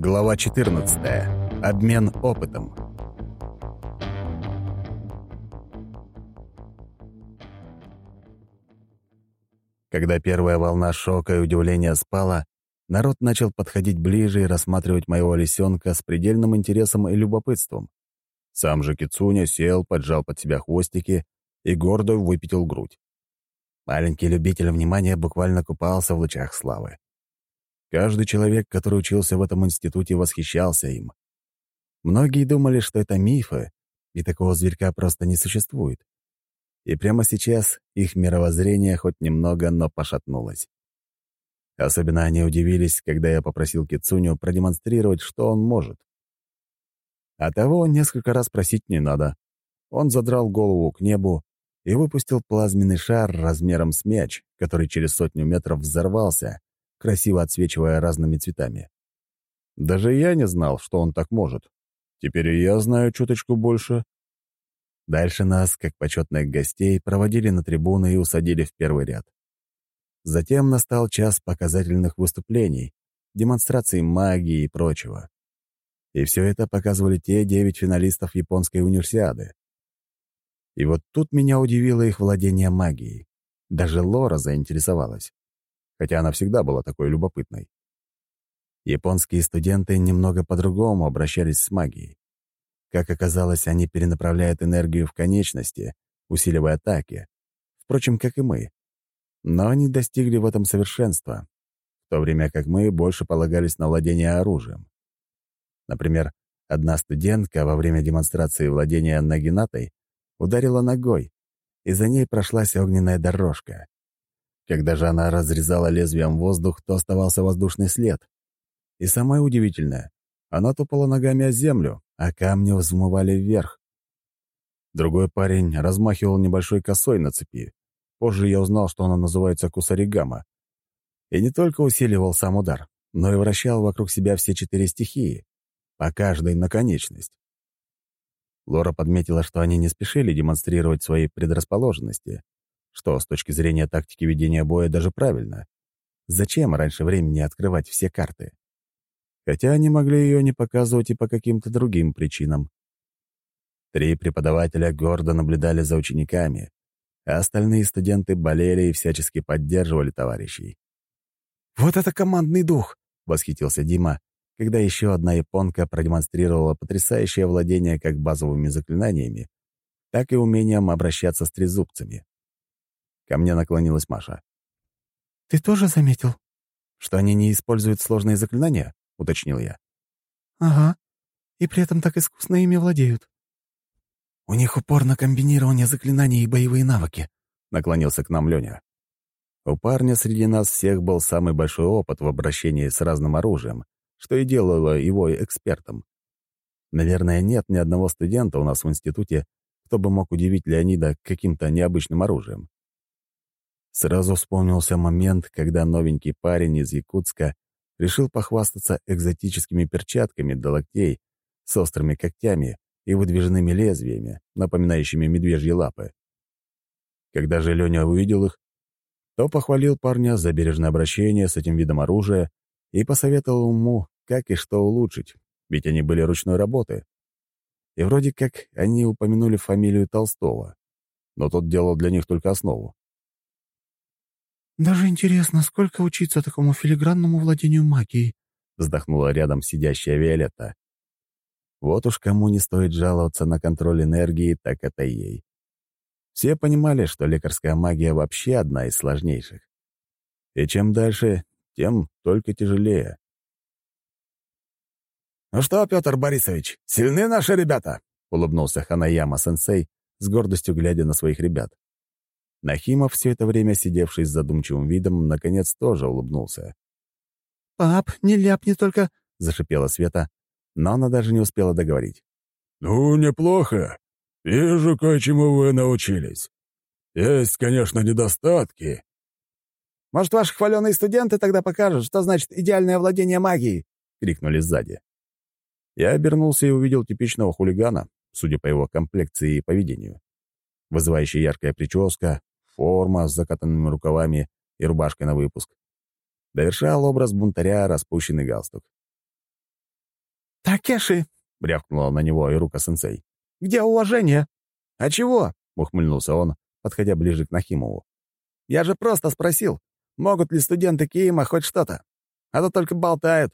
Глава 14. Обмен опытом. Когда первая волна шока и удивления спала, народ начал подходить ближе и рассматривать моего лисенка с предельным интересом и любопытством. Сам же Кицуня сел, поджал под себя хвостики и гордо выпятил грудь. Маленький любитель внимания буквально купался в лучах славы. Каждый человек, который учился в этом институте, восхищался им. Многие думали, что это мифы, и такого зверька просто не существует. И прямо сейчас их мировоззрение хоть немного, но пошатнулось. Особенно они удивились, когда я попросил Кицуню продемонстрировать, что он может. А того несколько раз просить не надо. Он задрал голову к небу и выпустил плазменный шар размером с мяч, который через сотню метров взорвался, красиво отсвечивая разными цветами. Даже я не знал, что он так может. Теперь и я знаю чуточку больше. Дальше нас, как почетных гостей, проводили на трибуны и усадили в первый ряд. Затем настал час показательных выступлений, демонстраций магии и прочего. И все это показывали те девять финалистов японской универсиады. И вот тут меня удивило их владение магией. Даже Лора заинтересовалась хотя она всегда была такой любопытной. Японские студенты немного по-другому обращались с магией. Как оказалось, они перенаправляют энергию в конечности, усиливая атаки, впрочем, как и мы. Но они достигли в этом совершенства, в то время как мы больше полагались на владение оружием. Например, одна студентка во время демонстрации владения нагинатой ударила ногой, и за ней прошлась огненная дорожка. Когда же она разрезала лезвием воздух, то оставался воздушный след. И самое удивительное, она тупала ногами о землю, а камни взмывали вверх. Другой парень размахивал небольшой косой на цепи. Позже я узнал, что она называется кусаригама. И не только усиливал сам удар, но и вращал вокруг себя все четыре стихии, по каждой на конечность. Лора подметила, что они не спешили демонстрировать свои предрасположенности, что с точки зрения тактики ведения боя даже правильно. Зачем раньше времени открывать все карты? Хотя они могли ее не показывать и по каким-то другим причинам. Три преподавателя гордо наблюдали за учениками, а остальные студенты болели и всячески поддерживали товарищей. «Вот это командный дух!» — восхитился Дима, когда еще одна японка продемонстрировала потрясающее владение как базовыми заклинаниями, так и умением обращаться с трезубцами. Ко мне наклонилась Маша. «Ты тоже заметил?» «Что они не используют сложные заклинания?» — уточнил я. «Ага. И при этом так искусно ими владеют». «У них упор на комбинирование заклинаний и боевые навыки», — наклонился к нам Леня. У парня среди нас всех был самый большой опыт в обращении с разным оружием, что и делало его экспертом. Наверное, нет ни одного студента у нас в институте, кто бы мог удивить Леонида каким-то необычным оружием. Сразу вспомнился момент, когда новенький парень из Якутска решил похвастаться экзотическими перчатками до локтей с острыми когтями и выдвижными лезвиями, напоминающими медвежьи лапы. Когда же Леня увидел их, то похвалил парня за бережное обращение с этим видом оружия и посоветовал ему, как и что улучшить, ведь они были ручной работы. И вроде как они упомянули фамилию Толстого, но тот делал для них только основу. «Даже интересно, сколько учиться такому филигранному владению магией?» — вздохнула рядом сидящая Виолетта. Вот уж кому не стоит жаловаться на контроль энергии, так это ей. Все понимали, что лекарская магия вообще одна из сложнейших. И чем дальше, тем только тяжелее. «Ну что, Петр Борисович, сильны наши ребята?» — улыбнулся Ханаяма-сенсей, с гордостью глядя на своих ребят. Нахимов, все это время сидевший с задумчивым видом, наконец тоже улыбнулся. «Пап, не ляпни только!» — зашипела Света, но она даже не успела договорить. «Ну, неплохо. Вижу, кое-чему вы научились. Есть, конечно, недостатки». «Может, ваши хваленые студенты тогда покажут, что значит идеальное владение магией?» — крикнули сзади. Я обернулся и увидел типичного хулигана, судя по его комплекции и поведению. Вызывающая яркая прическа, форма с закатанными рукавами и рубашкой на выпуск. Довершал образ бунтаря распущенный галстук. «Такеши!» — рявкнула на него Ирука-сенсей. «Где уважение?» «А чего?» — ухмыльнулся он, подходя ближе к Нахимову. «Я же просто спросил, могут ли студенты Киима хоть что-то? А то только болтают».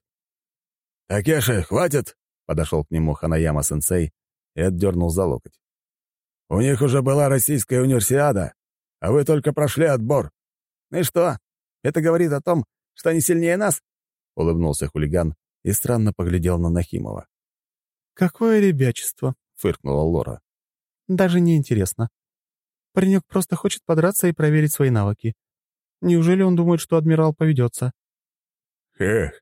«Такеши, хватит!» — подошел к нему Ханаяма-сенсей и отдернул за локоть. «У них уже была российская универсиада, а вы только прошли отбор». «И что? Это говорит о том, что они сильнее нас?» — улыбнулся хулиган и странно поглядел на Нахимова. «Какое ребячество!» — фыркнула Лора. «Даже не интересно. Паренек просто хочет подраться и проверить свои навыки. Неужели он думает, что адмирал поведется?» «Эх,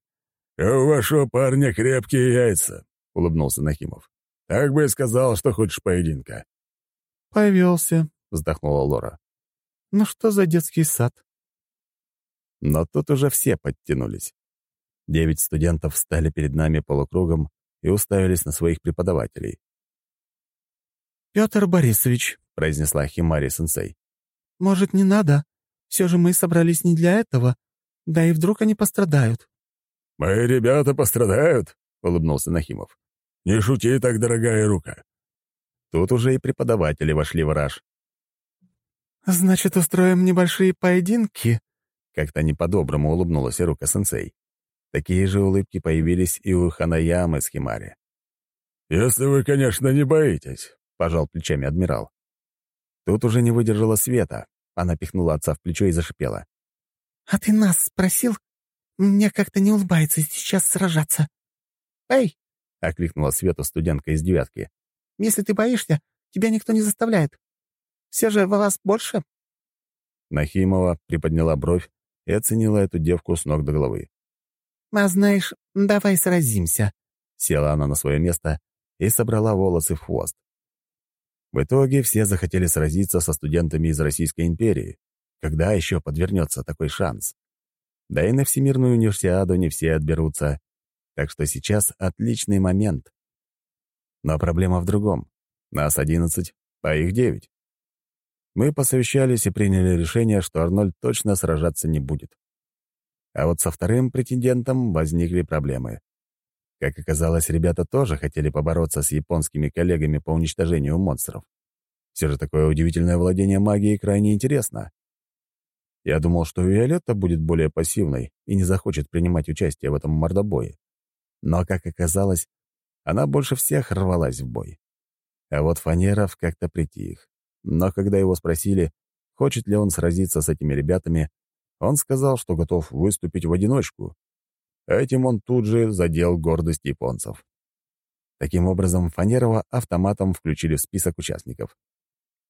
а у вашего парня крепкие яйца», — улыбнулся Нахимов. «Так бы и сказал, что хочешь поединка». «Повелся», — вздохнула Лора. «Ну что за детский сад?» Но тут уже все подтянулись. Девять студентов встали перед нами полукругом и уставились на своих преподавателей. «Петр Борисович», — произнесла Химари-сенсей, — «может, не надо? Все же мы собрались не для этого. Да и вдруг они пострадают». «Мои ребята пострадают?» — улыбнулся Нахимов. «Не шути так, дорогая рука». Тут уже и преподаватели вошли в раж. «Значит, устроим небольшие поединки?» Как-то не по-доброму улыбнулась Ирука-сенсей. Такие же улыбки появились и у Ханаямы с Химари. «Если вы, конечно, не боитесь», — пожал плечами адмирал. Тут уже не выдержала Света. Она пихнула отца в плечо и зашипела. «А ты нас спросил? Мне как-то не улыбается сейчас сражаться». «Эй!» — окликнула Свету студентка из девятки. «Если ты боишься, тебя никто не заставляет. Все же вас больше». Нахимова приподняла бровь и оценила эту девку с ног до головы. «А знаешь, давай сразимся». Села она на свое место и собрала волосы в хвост. В итоге все захотели сразиться со студентами из Российской империи. Когда еще подвернется такой шанс? Да и на Всемирную универсиаду не все отберутся. Так что сейчас отличный момент. Но проблема в другом. Нас одиннадцать, а их девять. Мы посовещались и приняли решение, что Арнольд точно сражаться не будет. А вот со вторым претендентом возникли проблемы. Как оказалось, ребята тоже хотели побороться с японскими коллегами по уничтожению монстров. Все же такое удивительное владение магией крайне интересно. Я думал, что Виолетта будет более пассивной и не захочет принимать участие в этом мордобое. Но, как оказалось, она больше всех рвалась в бой. А вот Фанеров как-то притих. Но когда его спросили, хочет ли он сразиться с этими ребятами, он сказал, что готов выступить в одиночку. Этим он тут же задел гордость японцев. Таким образом, Фанерова автоматом включили в список участников.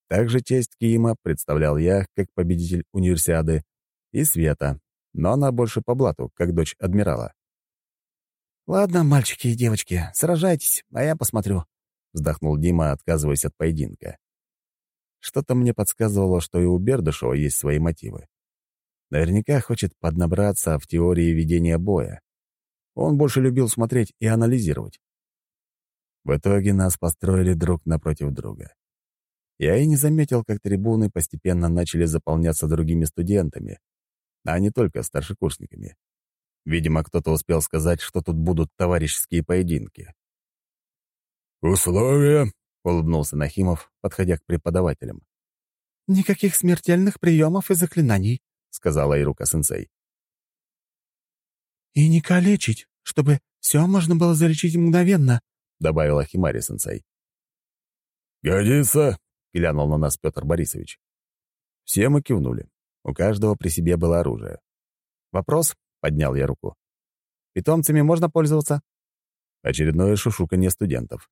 Также честь Киима представлял я как победитель универсиады и Света, но она больше по блату, как дочь адмирала. «Ладно, мальчики и девочки, сражайтесь, а я посмотрю», — вздохнул Дима, отказываясь от поединка. Что-то мне подсказывало, что и у Бердышева есть свои мотивы. Наверняка хочет поднабраться в теории ведения боя. Он больше любил смотреть и анализировать. В итоге нас построили друг напротив друга. Я и не заметил, как трибуны постепенно начали заполняться другими студентами, а не только старшекурсниками. Видимо, кто-то успел сказать, что тут будут товарищеские поединки. «Условия?» — улыбнулся Нахимов, подходя к преподавателям. «Никаких смертельных приемов и заклинаний», — сказала Ирука-сенсей. «И не калечить, чтобы все можно было залечить мгновенно», — добавила Химари-сенсей. «Годится», — глянул на нас Петр Борисович. Все мы кивнули. У каждого при себе было оружие. «Вопрос?» — поднял я руку. «Питомцами можно пользоваться?» Очередное шушуканье студентов.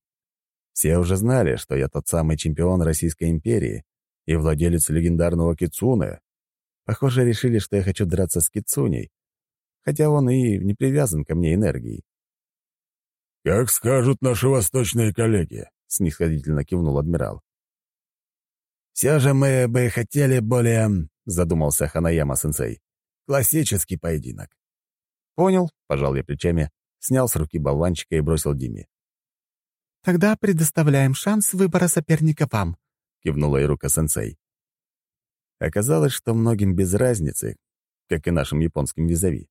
Все уже знали, что я тот самый чемпион Российской империи и владелец легендарного Кицуне, Похоже, решили, что я хочу драться с Кицуней, хотя он и не привязан ко мне энергией. «Как скажут наши восточные коллеги», — снисходительно кивнул адмирал. «Все же мы бы хотели более...» — задумался Ханаяма-сенсей. «Классический поединок». «Понял», — пожал я плечами, снял с руки болванчика и бросил Диме. «Тогда предоставляем шанс выбора соперника вам», — кивнула Ирука-сенсей. Оказалось, что многим без разницы, как и нашим японским визави.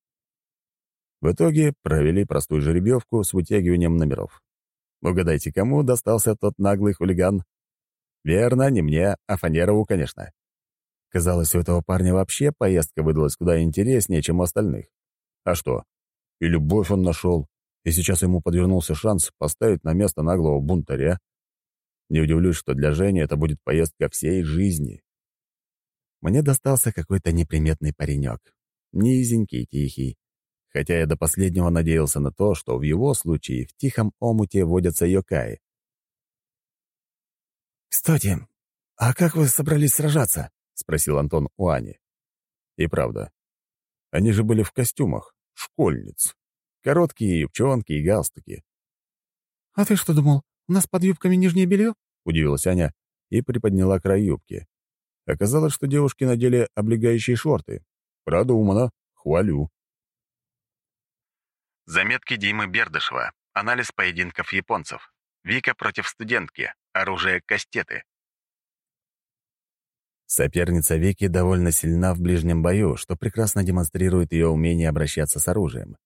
В итоге провели простую жеребьевку с вытягиванием номеров. Угадайте, кому достался тот наглый хулиган? Верно, не мне, а Фанерову, конечно. Казалось, у этого парня вообще поездка выдалась куда интереснее, чем у остальных. А что? И любовь он нашел, и сейчас ему подвернулся шанс поставить на место наглого бунтаря. Не удивлюсь, что для Жени это будет поездка всей жизни. Мне достался какой-то неприметный паренек. Низенький, тихий. Хотя я до последнего надеялся на то, что в его случае в тихом омуте водятся йокаи. «Кстати, а как вы собрались сражаться?» — спросил Антон у Ани. И правда. Они же были в костюмах, школьниц. Короткие юбчонки и галстуки. «А ты что думал, у нас под юбками нижнее белье?» — удивилась Аня и приподняла край юбки. Оказалось, что девушки надели облегающие шорты. Продумано. Хвалю. Заметки Димы Бердышева. Анализ поединков японцев. Вика против студентки. Оружие кастеты. Соперница Вики довольно сильна в ближнем бою, что прекрасно демонстрирует ее умение обращаться с оружием.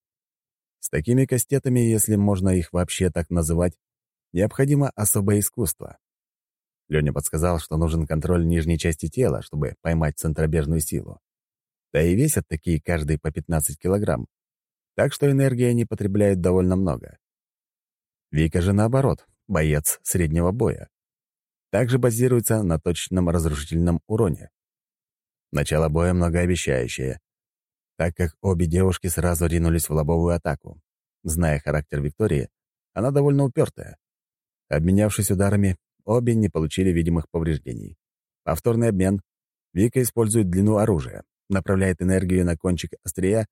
С такими кастетами, если можно их вообще так называть, необходимо особое искусство. Леня подсказал, что нужен контроль нижней части тела, чтобы поймать центробежную силу. Да и весят такие каждый по 15 килограмм. Так что энергии они потребляют довольно много. Вика же наоборот, боец среднего боя. Также базируется на точном разрушительном уроне. Начало боя многообещающее, так как обе девушки сразу ринулись в лобовую атаку. Зная характер Виктории, она довольно упертая. Обменявшись ударами, Обе не получили видимых повреждений. Повторный обмен. Вика использует длину оружия, направляет энергию на кончик острия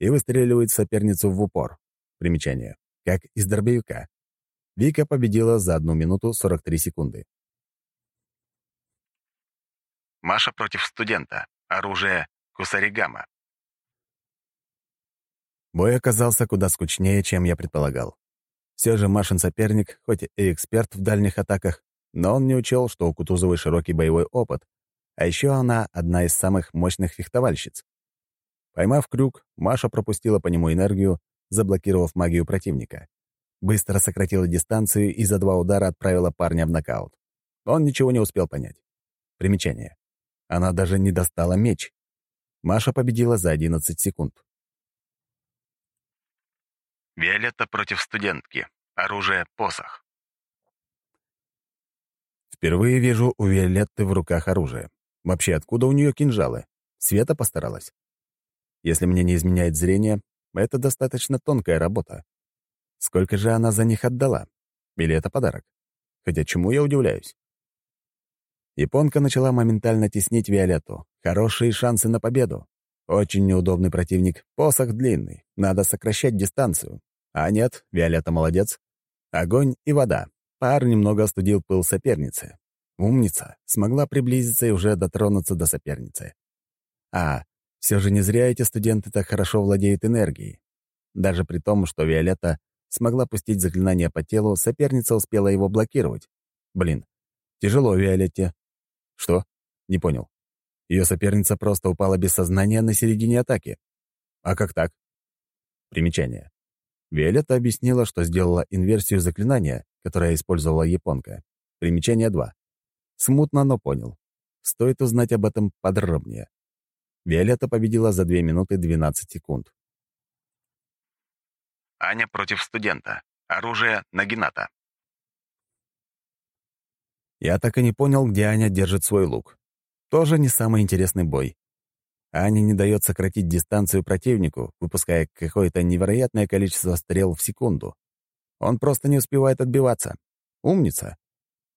и выстреливает соперницу в упор. Примечание. Как из дробовика. Вика победила за 1 минуту 43 секунды. Маша против студента. Оружие Кусаригама. Бой оказался куда скучнее, чем я предполагал. Все же Машин соперник, хоть и эксперт в дальних атаках, но он не учел, что у Кутузовой широкий боевой опыт, а еще она одна из самых мощных фехтовальщиц. Поймав крюк, Маша пропустила по нему энергию, заблокировав магию противника. Быстро сократила дистанцию и за два удара отправила парня в нокаут. Он ничего не успел понять. Примечание. Она даже не достала меч. Маша победила за 11 секунд. Виолетта против студентки. Оружие — посох. Впервые вижу у Виолетты в руках оружие. Вообще, откуда у нее кинжалы? Света постаралась. Если мне не изменяет зрение, это достаточно тонкая работа. Сколько же она за них отдала? Или это подарок? Хотя чему я удивляюсь? Японка начала моментально теснить Виолетту. Хорошие шансы на победу. Очень неудобный противник. Посох длинный. Надо сокращать дистанцию. А нет, Виолетта молодец. Огонь и вода. Пар немного остудил пыл соперницы. Умница. Смогла приблизиться и уже дотронуться до соперницы. А, все же не зря эти студенты так хорошо владеют энергией. Даже при том, что Виолетта смогла пустить заклинание по телу, соперница успела его блокировать. Блин, тяжело Виолетте. Что? Не понял. Ее соперница просто упала без сознания на середине атаки. А как так? Примечание. Виолетта объяснила, что сделала инверсию заклинания, которое использовала японка. Примечание 2. Смутно, но понял. Стоит узнать об этом подробнее. Виолетта победила за 2 минуты 12 секунд. Аня против студента. Оружие Нагината. Я так и не понял, где Аня держит свой лук. Тоже не самый интересный бой. Аня не дает сократить дистанцию противнику, выпуская какое-то невероятное количество стрел в секунду. Он просто не успевает отбиваться. Умница.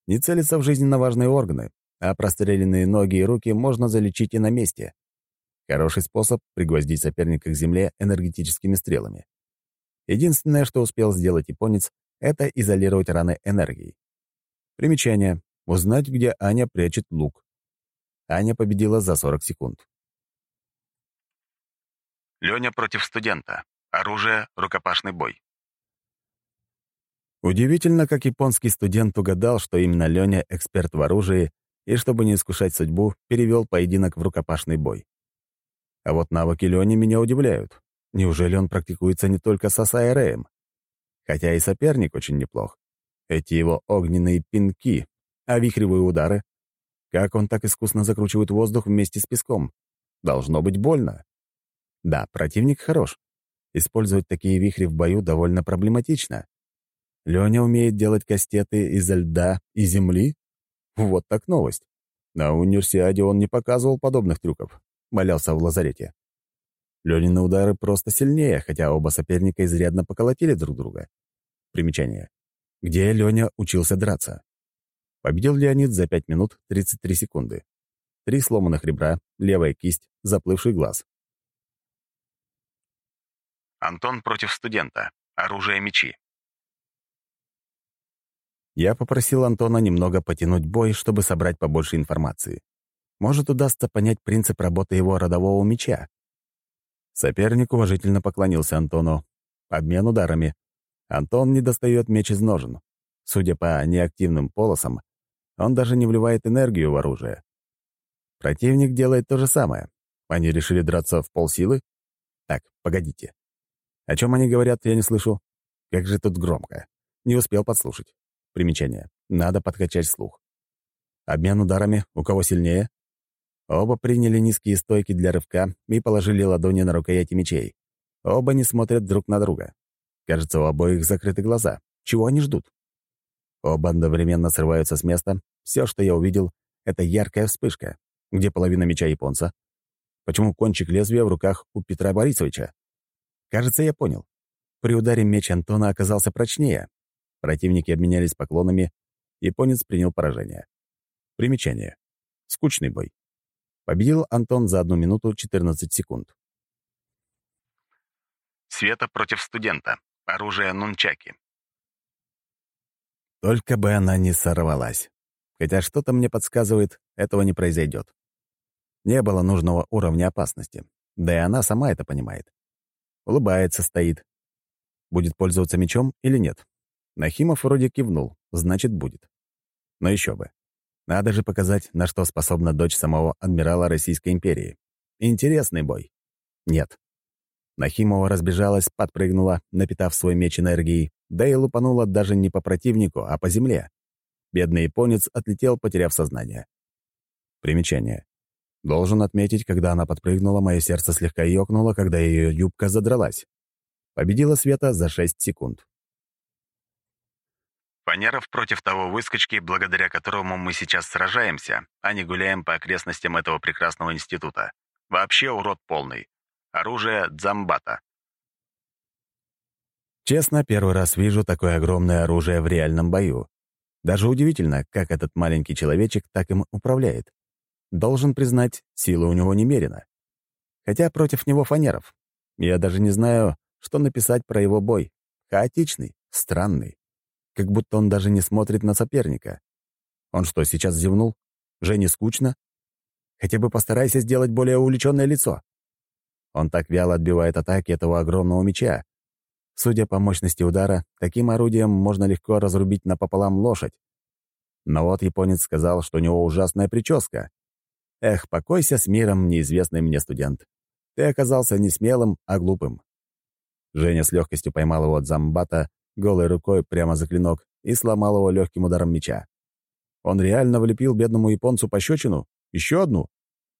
Не целится в жизненно важные органы, а простреленные ноги и руки можно залечить и на месте. Хороший способ пригвоздить соперника к земле энергетическими стрелами. Единственное, что успел сделать японец, это изолировать раны энергией. Примечание. Узнать, где Аня прячет лук. Аня победила за 40 секунд. Леня против студента. Оружие — рукопашный бой. Удивительно, как японский студент угадал, что именно Леня — эксперт в оружии, и, чтобы не искушать судьбу, перевел поединок в рукопашный бой. А вот навыки Лени меня удивляют. Неужели он практикуется не только с Асайреем? Хотя и соперник очень неплох. Эти его огненные пинки, а вихревые удары? Как он так искусно закручивает воздух вместе с песком? Должно быть больно. Да, противник хорош. Использовать такие вихри в бою довольно проблематично. Леня умеет делать кастеты изо льда и земли? Вот так новость. На универсиаде он не показывал подобных трюков. Валялся в лазарете. Ленины удары просто сильнее, хотя оба соперника изрядно поколотили друг друга. Примечание. Где Леня учился драться? Победил Леонид за 5 минут 33 секунды. Три сломанных ребра, левая кисть, заплывший глаз. Антон против студента. Оружие мечи. Я попросил Антона немного потянуть бой, чтобы собрать побольше информации. Может, удастся понять принцип работы его родового меча. Соперник уважительно поклонился Антону. Обмен ударами. Антон не достает меч из ножен. Судя по неактивным полосам, он даже не вливает энергию в оружие. Противник делает то же самое. Они решили драться в полсилы? Так, погодите. О чем они говорят, я не слышу. Как же тут громко. Не успел подслушать. Примечание. Надо подкачать слух. Обмен ударами. У кого сильнее? Оба приняли низкие стойки для рывка и положили ладони на рукояти мечей. Оба не смотрят друг на друга. Кажется, у обоих закрыты глаза. Чего они ждут? Оба одновременно срываются с места. Все, что я увидел, — это яркая вспышка. Где половина меча японца? Почему кончик лезвия в руках у Петра Борисовича? Кажется, я понял. При ударе меч Антона оказался прочнее, Противники обменялись поклонами, японец принял поражение. Примечание. Скучный бой. Победил Антон за одну минуту 14 секунд. Света против студента. Оружие нунчаки. Только бы она не сорвалась. Хотя что-то мне подсказывает, этого не произойдет. Не было нужного уровня опасности. Да и она сама это понимает. Улыбается, стоит. Будет пользоваться мечом или нет? Нахимов вроде кивнул, значит, будет. Но еще бы. Надо же показать, на что способна дочь самого адмирала Российской империи. Интересный бой. Нет. Нахимова разбежалась, подпрыгнула, напитав свой меч энергией, да и лупанула даже не по противнику, а по земле. Бедный японец отлетел, потеряв сознание. Примечание. Должен отметить, когда она подпрыгнула, мое сердце слегка ёкнуло, когда ее юбка задралась. Победила Света за 6 секунд. Фанеров против того выскочки, благодаря которому мы сейчас сражаемся, а не гуляем по окрестностям этого прекрасного института. Вообще урод полный. Оружие Дзамбата. Честно, первый раз вижу такое огромное оружие в реальном бою. Даже удивительно, как этот маленький человечек так им управляет. Должен признать, сила у него немерена. Хотя против него фанеров. Я даже не знаю, что написать про его бой. Хаотичный, странный как будто он даже не смотрит на соперника. Он что, сейчас зевнул? Жене скучно? Хотя бы постарайся сделать более увлеченное лицо. Он так вяло отбивает атаки этого огромного меча. Судя по мощности удара, таким орудием можно легко разрубить напополам лошадь. Но вот японец сказал, что у него ужасная прическа. Эх, покойся с миром, неизвестный мне студент. Ты оказался не смелым, а глупым. Женя с легкостью поймал его от замбата голой рукой прямо за клинок и сломал его легким ударом меча. Он реально влепил бедному японцу пощечину? Еще одну?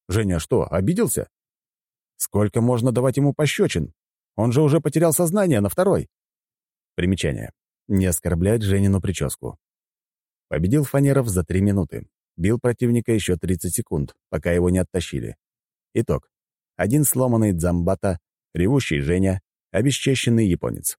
Женя что, обиделся? Сколько можно давать ему пощечин? Он же уже потерял сознание на второй. Примечание. Не оскорблять Женину прическу. Победил Фанеров за три минуты. Бил противника еще 30 секунд, пока его не оттащили. Итог. Один сломанный дзамбата, ревущий Женя, обесчещенный японец.